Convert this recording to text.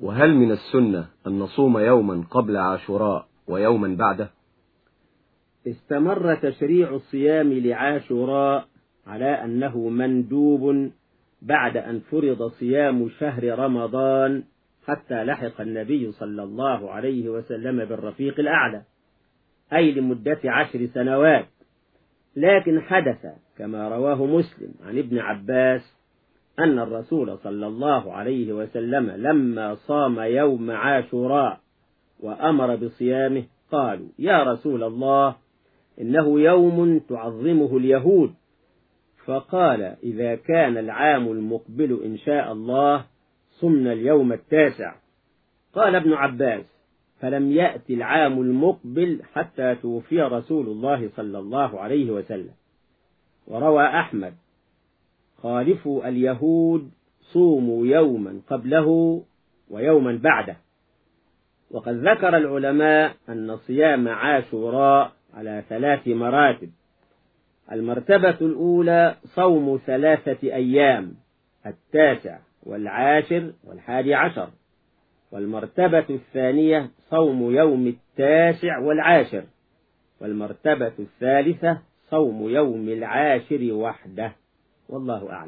وهل من السنة أن نصوم يوما قبل عاشوراء ويوما بعده؟ استمر تشريع الصيام لعاشوراء على أنه مندوب بعد أن فرض صيام شهر رمضان حتى لحق النبي صلى الله عليه وسلم بالرفيق الأعلى أي لمدة عشر سنوات. لكن حدث كما رواه مسلم عن ابن عباس أن الرسول صلى الله عليه وسلم لما صام يوم عاشوراء وأمر بصيامه قالوا يا رسول الله إنه يوم تعظمه اليهود. فقال إذا كان العام المقبل إن شاء الله صمنا اليوم التاسع. قال ابن عباس فلم يأتي العام المقبل حتى توفي رسول الله صلى الله عليه وسلم. وروى أحمد خالفوا اليهود صوموا يوما قبله ويوما بعده. وقد ذكر العلماء أن صيام عاشوراء على ثلاث مراتب. المرتبة الأولى صوم ثلاثة أيام التاسع والعاشر والحادي عشر. والمرتبة الثانية صوم يوم التاسع والعاشر. والمرتبة الثالثة صوم يوم العاشر وحده. والله أعلم.